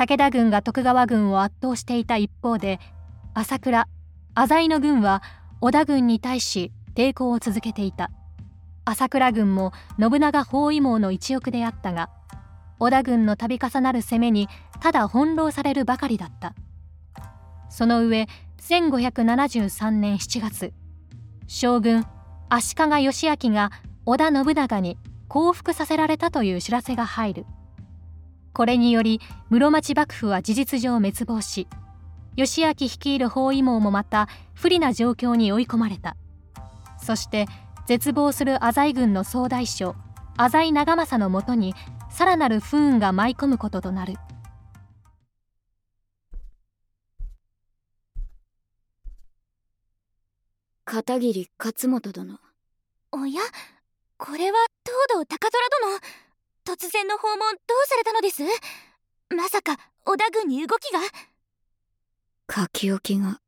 武田軍が徳川軍を圧倒していた一方で朝倉浅井の軍は織田軍に対し抵抗を続けていた。朝倉軍も信長包囲網の一翼であったが織田軍の度重なる攻めにただ翻弄されるばかりだった。その上1573年7月将軍足利義昭が織田信長に降伏させられたという知らせが入る。これにより室町幕府は事実上滅亡し義昭率いる包囲網もまた不利な状況に追い込まれた。そして絶望する浅井軍の総大将浅井長政のもとにさらなる不運が舞い込むこととなる。片桐勝元殿。おやこれは東堂高虎殿突然の訪問どうされたのです？まさか織田軍に動きが？書き置きが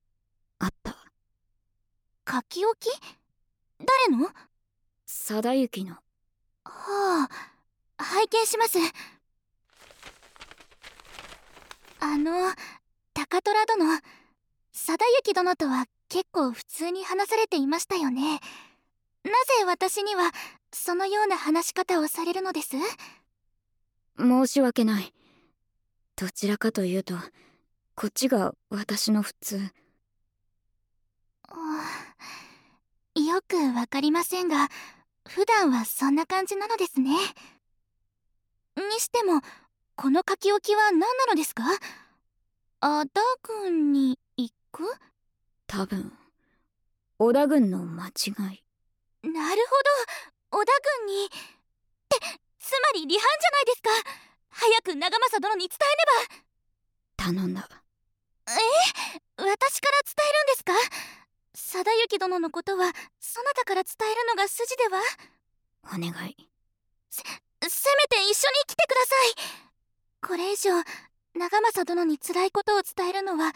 あった。書き置き？誰の？貞行の。はあ拝見します。あの高虎殿。貞行殿とは結構普通に話されていましたよねなぜ私にはそのような話し方をされるのです？申し訳ない。どちらかというとこっちが私の普通。よくわかりませんが普段はそんな感じなのですね。にしてもこの書き置きは何なのですか？あだ軍に行く？多分織田軍の間違いなるほど。織田軍に。ってつまり離反じゃないですか。早く長政殿に伝えねば。頼んだ。え私から伝えるんですか。貞行殿のことはそなたから伝えるのが筋では。お願い。せせめて一緒に来てください。これ以上長政殿に辛いことを伝えるのは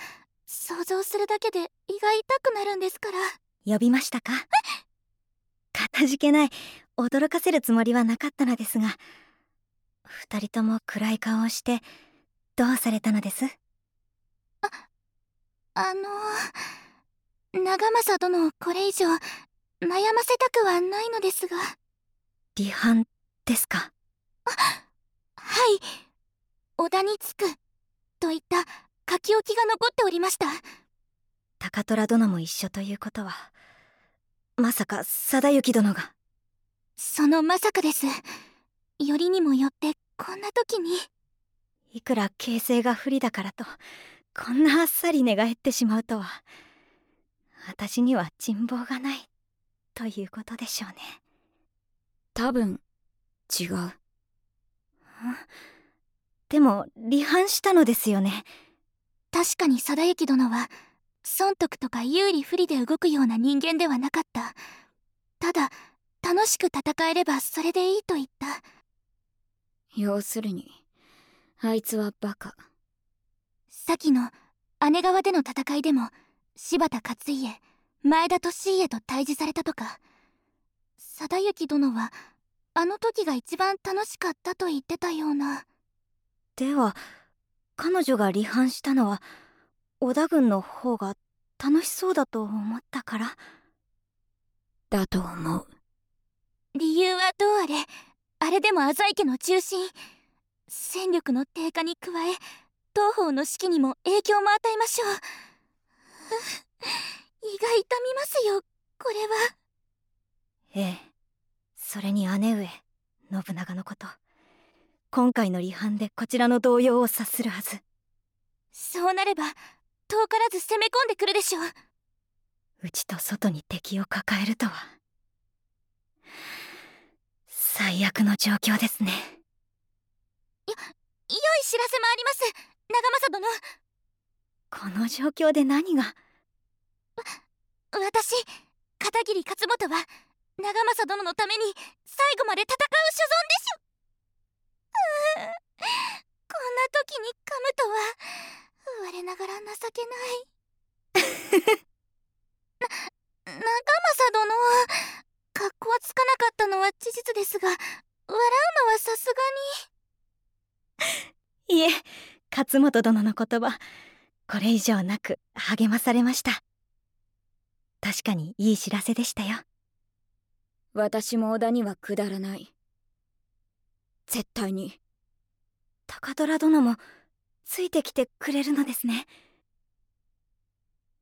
想像するだけで胃が痛くなるんですから。呼びましたかかたじけない驚かせるつもりはなかったのですが二人とも暗い顔をしてどうされたのです？ああの長政殿をこれ以上悩ませたくはないのですが。離反ですか？はい。織田に着くといった書き置きが残っておりました。高虎殿も一緒ということはまさか貞行殿が。そのまさかです。よりにもよってこんな時に。いくら形勢が不利だからとこんなあっさり寝返ってしまうとは。私には人望がないということでしょうね。多分違う。でも離反したのですよね。確かに貞行殿は損得とか有利不利で動くような人間ではなかった。ただ楽しく戦えればそれでいいと言った。要するにあいつはバカ。先の姉川での戦いでも柴田勝家前田利家と対峙されたとか。貞行殿はあの時が一番楽しかったと言ってたような。では彼女が離反したのは織田軍の方が楽しそうだと思ったから。だと思う。理由はどうあれ？あれでも浅井家の中心。戦力の低下に加え東方の士気にも影響も与えましょう。胃が痛みますよこれは。ええ。それに姉上信長のこと。今回の離反でこちらの動揺を察するはず。そうなれば遠からず攻め込んでくるでしょう。内と外に敵を抱えるとは。最悪の状況ですね。よ良い知らせもあります。長政殿。この状況で何が？私片桐勝元は長政殿のために最後まで戦う所存でしょ。うーこんな時に噛むとは我ながら情けない。な長政殿格好はつかなかったのは事実ですが笑うのはさすがに。いえ勝本殿の言葉これ以上なく励まされました。確かにいい知らせでしたよ。私も織田にはくだらない。絶対に。高虎殿もついてきてくれるのですね。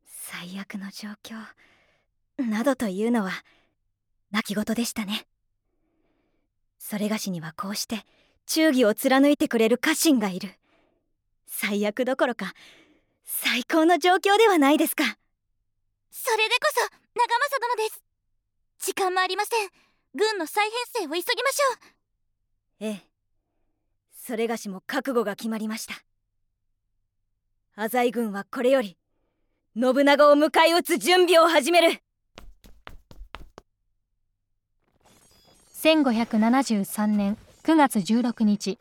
最悪の状況などというのは泣き言でしたね。それがしにはこうして忠義を貫いてくれる家臣がいる。最悪どころか最高の状況ではないですか。それでこそ長政殿です。時間もありません。軍の再編成を急ぎましょう。ええ。それがしも覚悟が決まりました浅井軍はこれより信長を迎え撃つ準備を始める。1573年9月16日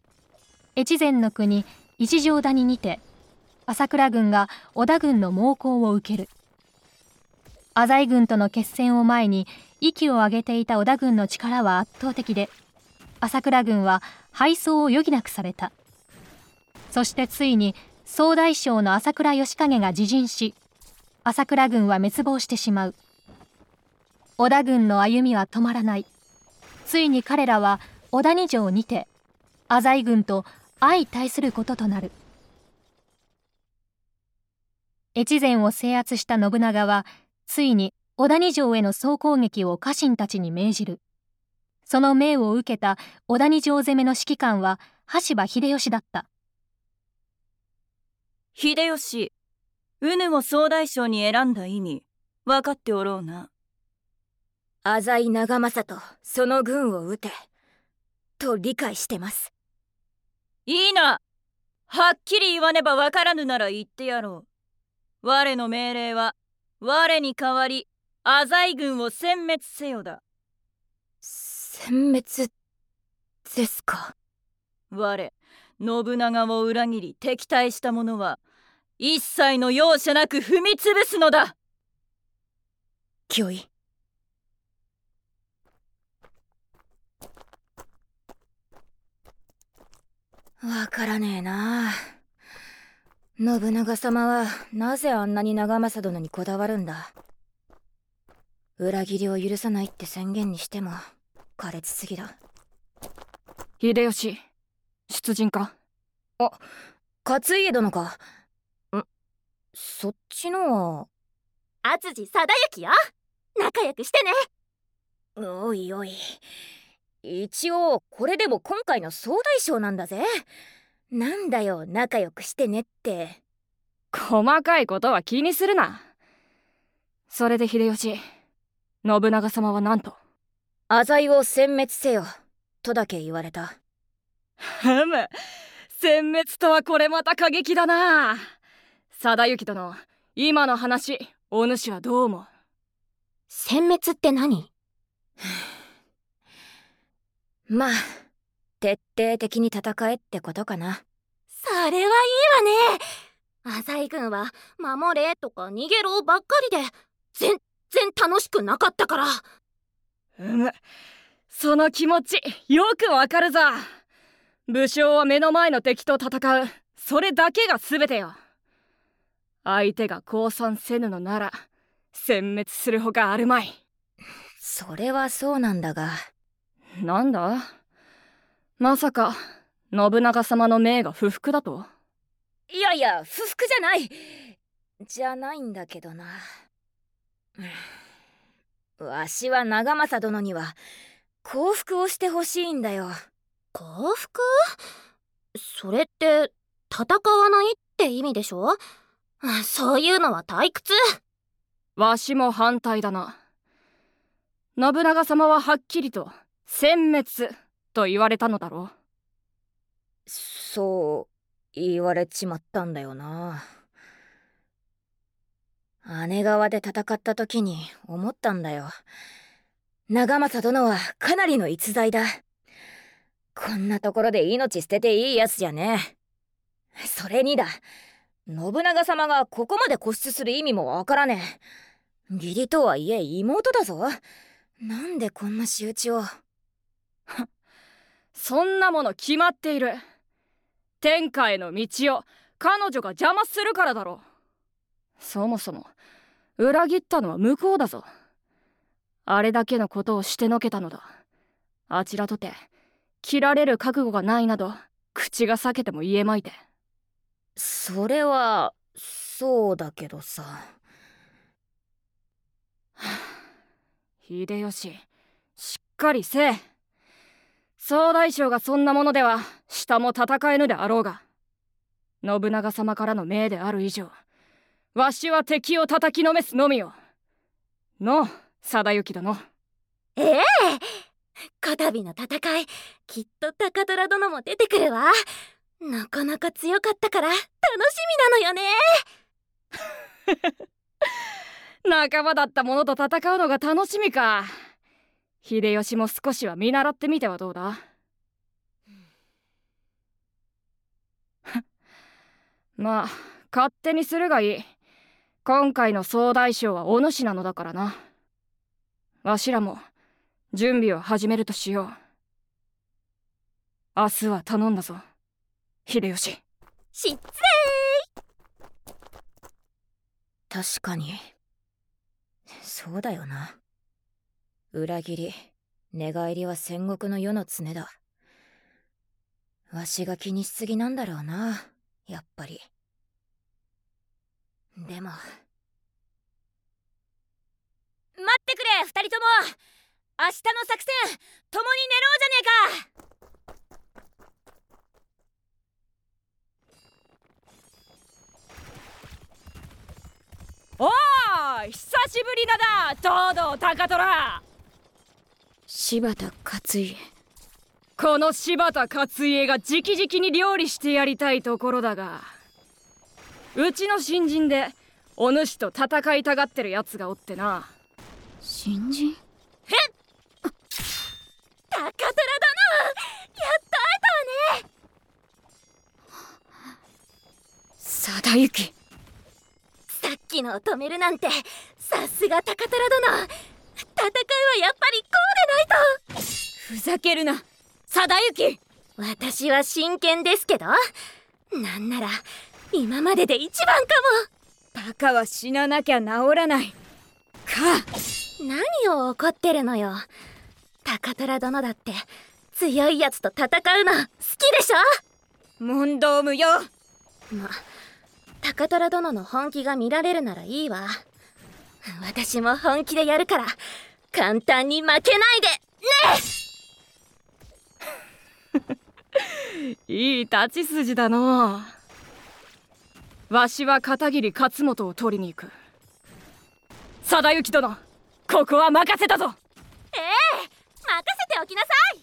越前の国一条谷にて朝倉軍が織田軍の猛攻を受ける。浅井軍との決戦を前に息を上げていた織田軍の力は圧倒的で朝倉軍は敗走を余儀なくされた。そしてついに総大将の朝倉義景が自陣し朝倉軍は滅亡してしまう。織田軍の歩みは止まらない。ついに彼らは織田二条にて浅井軍と相対することとなる。越前を制圧した信長はついに織田二条への総攻撃を家臣たちに命じる。その命を受けた織田二条攻めの指揮官は羽柴秀吉だった。秀吉。うぬを総大将に選んだ意味分かっておろうな。浅井長政とその軍を討て。と理解してます。いいな。はっきり言わねば分からぬなら言ってやろう。我の命令は我に代わり浅井軍を殲滅せよだ。殲滅ですか？我信長を裏切り敵対した者は一切の容赦なく踏み潰すのだ。御意わからねえな。信長様はなぜあんなに長政殿にこだわるんだ。裏切りを許さないって宣言にしても苛烈すぎだ。秀吉出陣か？あ勝家殿か。んそっちのは？篤治貞行よ。仲良くしてね。おいおい。一応これでも今回の総大将なんだぜ。なんだよ仲良くしてねって。細かいことは気にするな。それで秀吉信長様は何と。浅井を殲滅せよ。とだけ言われたふむ。殲滅とはこれまた過激だな。貞行殿今の話お主はどう思う？殲滅って何？まあ徹底的に戦えってことかな。それはいいわね。浅井軍は守れとか逃げろばっかりで全然楽しくなかったから。うむ。その気持ちよくわかるぞ武将は目の前の敵と戦う。それだけが全てよ。相手が降参せぬのなら殲滅するほかあるまい。それはそうなんだが。なんだ？まさか信長様の命が不服だと？いやいや不服じゃない。じゃないんだけどな。わしは長政殿には降伏をしてほしいんだよ降伏それって戦わないって意味でしょ？そういうのは退屈。わしも反対だな。信長様ははっきりと殲滅と言われたのだろう。そう言われちまったんだよな。姉川で戦った時に思ったんだよ。長政殿はかなりの逸材だこんなところで命捨てていいやつじゃねえ。それにだ。信長様がここまで固執する意味もわからねえ。義理とはいえ妹だぞ。なんでこんな仕打ちを。そんなもの決まっている。天下への道を彼女が邪魔するからだろそもそも裏切ったのは向こうだぞ。あれだけのことをしてのけたのだ。あちらとて切られる覚悟がないなど口が裂けても言えまいて。それはそうだけどさ。秀吉しっかりせえ。総大将がそんなものでは下も戦えぬであろうが。信長様からの命である以上わしは敵を叩きのめすのみよ。の貞行殿。ええ？こたびの戦いきっと高虎殿も出てくるわ。なかなか強かったから楽しみなのよね。仲間だった者と戦うのが楽しみか。秀吉も少しは見習ってみてはどうだ？まあ勝手にするがいい。今回の総大将はお主なのだからな。わしらも準備を始めるとしよう。明日は頼んだぞ。秀吉。失礼。確かに。そうだよな。裏切り寝返りは戦国の世の常だ。わしが気にしすぎなんだろうなやっぱり。でも。待ってくれ二人とも明日の作戦共に練ろうじゃねえか。おーい久しぶりだな東堂高虎。柴田勝家この柴田勝家が直々に料理してやりたいところだがうちの新人でお主と戦いたがってるやつがおってな。新人？高虎殿やっと会えたわね。貞行さっきのを止めるなんてさすが高虎殿。戦いはやっぱりこうでないと。ふざけるな。貞行私は真剣ですけど。なんなら今までで一番かバカは死ななきゃ治らない。か。も何を怒ってるのよ高虎殿だって強いやつと戦うの好きでし問答無用。ょま高虎殿の本気が見られるならいいわ。私も本気でやるから簡単に負けないで。いい立ち筋だの。わしは片桐勝元を取りに行く。貞行殿ここは任せたぞ。ええ。任せておきなさい。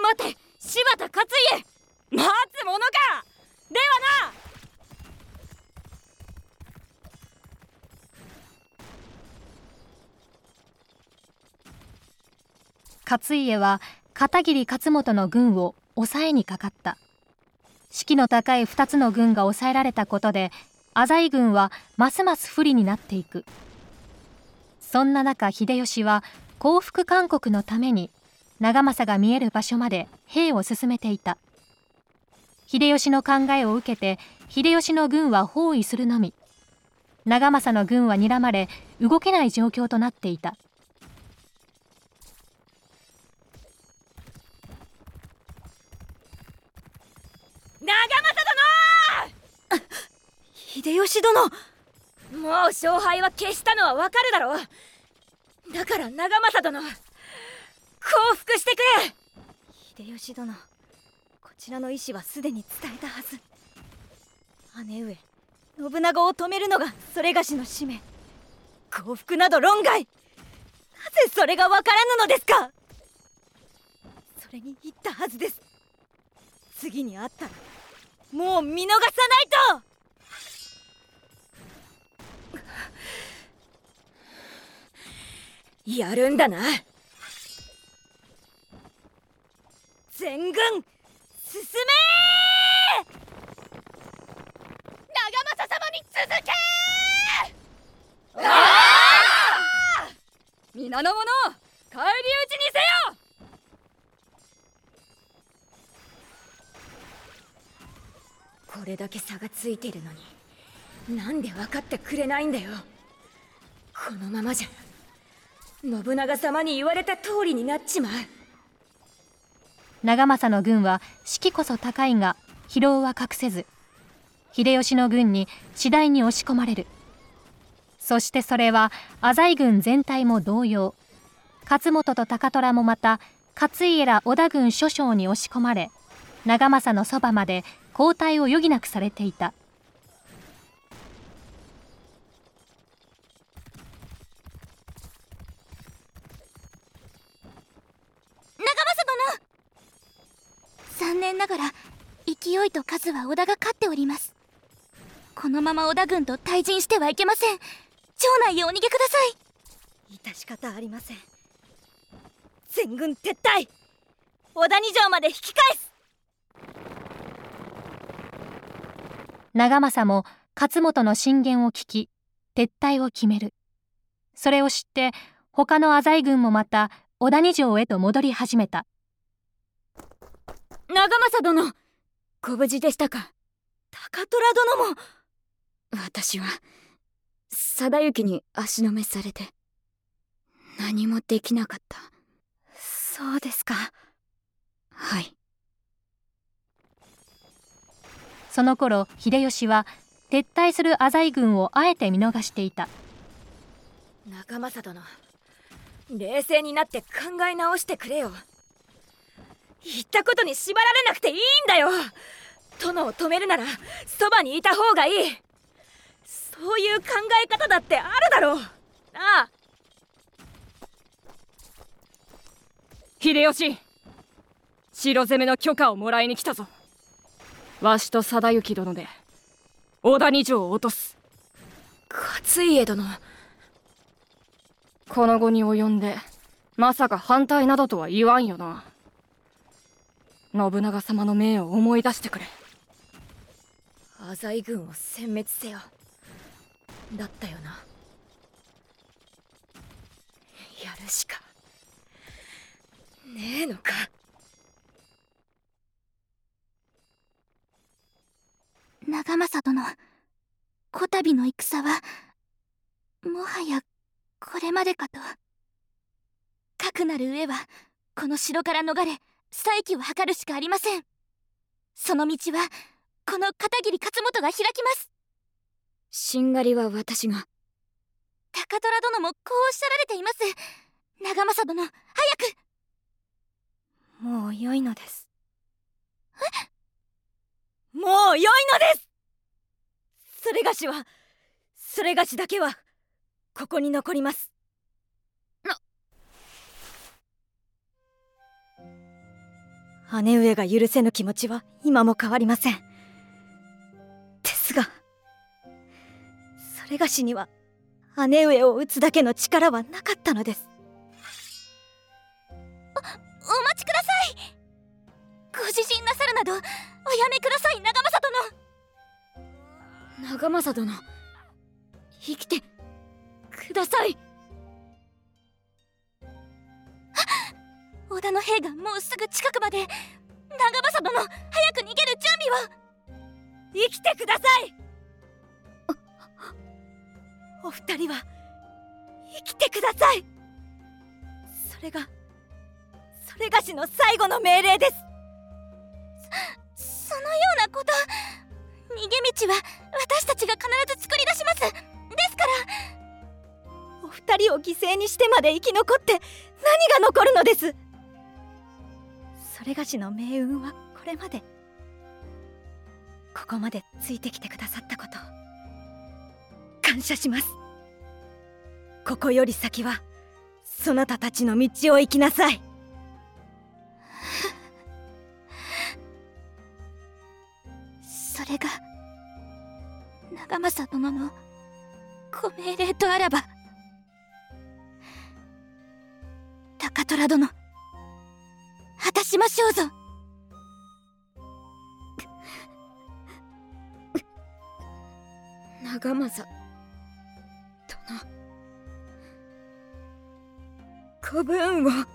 待って柴田勝家。待つものかではな。勝家は片桐勝元の軍を抑えにかかった。士気の高い2つの軍が抑えられたことで浅井軍はますます不利になっていく。そんな中秀吉は降伏勧告のために長政が見える場所まで兵を進めていた。秀吉の考えを受けて秀吉の軍は包囲するのみ。長政の軍は睨まれ動けない状況となっていた。長政秀吉殿！殿もう勝敗は決したのはわかるだろうだから長政殿。降伏してくれ。秀吉殿こちらの意志はすでに伝えたはず。姉上信長を止めるのがそれがしの使命。降伏など論外。なぜそれがわからぬのですか。それに言ったはずです。次に会ったらもう見逃さないと。やるんだな。全軍進め！長政様に続け！皆の者返り討ちにせよ！これだけ差がついてるのになんで分かってくれないんだよ。このままじゃ信長様に言われた通りになっちまう。長政の軍は士気こそ高いが疲労は隠せず秀吉の軍に次第に押し込まれる。そしてそれは浅井軍全体も同様勝本と高虎もまた勝家ら織田軍諸将に押し込まれ長政のそばまで交代を余儀なくされていた長政殿残念ながら勢いと数は織田が勝っております。このまま織田軍と対陣してはいけません。町内へお逃げください。致し方ありません。全軍撤退。小谷城まで引き返す。長政も勝本の進言を聞き撤退を決める。それを知って他の浅井軍もまた小谷城へと戻り始めた。長政殿ご無事でしたか？高虎殿も。私は貞行に足止めされて。何もできなかった。そうですか。はい。その頃秀吉は撤退する浅井軍をあえて見逃していた。仲政殿冷静になって考え直してくれよ言ったことに縛られなくていいんだよ。殿を止めるならそばにいた方がいい。そういう考え方だってあるだろう。なあ。秀吉城攻めの許可をもらいに来たぞ。わしと貞行殿で小谷城を落とす。勝家殿。この後に及んでまさか反対などとは言わんよな信長様の命を思い出してくれ。浅井軍を殲滅せよ。だったよな。やるしか。ねえのか。長政殿こたびの戦はもはやこれまでかと。かくなる上はこの城から逃れ再起を図るしかありません。その道はこの片桐勝元が開きます。しんがりは私が。高虎殿もこうおっしゃられています。長政殿早く。もう良いのです。もう良いのです！それがしはそれがしだけはここに残ります姉上が許せぬ気持ちは今も変わりません。ですがそれがしには姉上を討つだけの力はなかったのです。お待ちください。ご自身なさるなどおやめください長政殿。長政殿生きてください織田の兵がもうすぐ近くまで長政殿早く逃げる準備を。生きてください。お二人は生きてください。それがそれがしの最後の命令です。そのようなこと逃げ道は私たちが必ず作り出します。ですからお二人を犠牲にしてまで生き残って何が残るのです。れがしの命運はこれまでここまでついてきてくださったこと感謝します。ここより先はそなたたちの道を行きなさい。それが長政殿のご命令とあらば高虎殿。果たしましょうぞ長政殿。ご分を。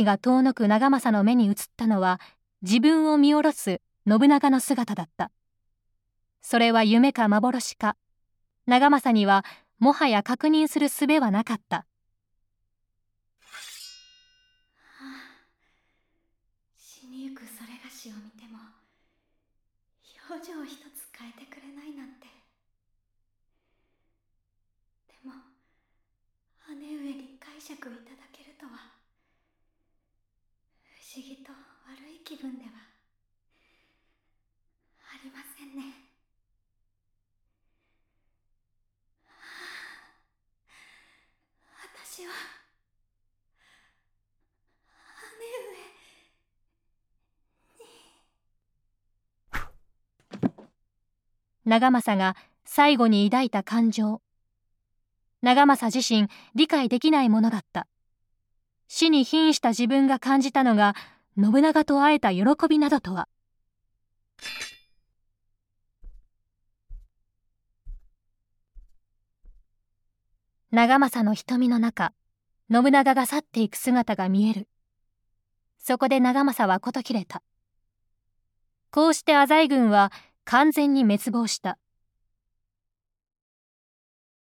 識が遠のく長政の目に映ったのは自分を見下ろす信長の姿だった。それは夢か幻か。長政にはもはや確認する術はなかった。死にゆくそれがしを見ても表情一つ変えてくれないなんて。でも姉上に解釈いただけるとは不思議と悪い気分ではありませんね。私は姉上長政が最後に抱いた感情。長政自身理解できないものだった。死に瀕した自分が感じたのが信長と会えた喜びなどとは。長政の瞳の中信長が去っていく姿が見える。そこで長政は事切れた。こうして浅井軍は完全に滅亡した。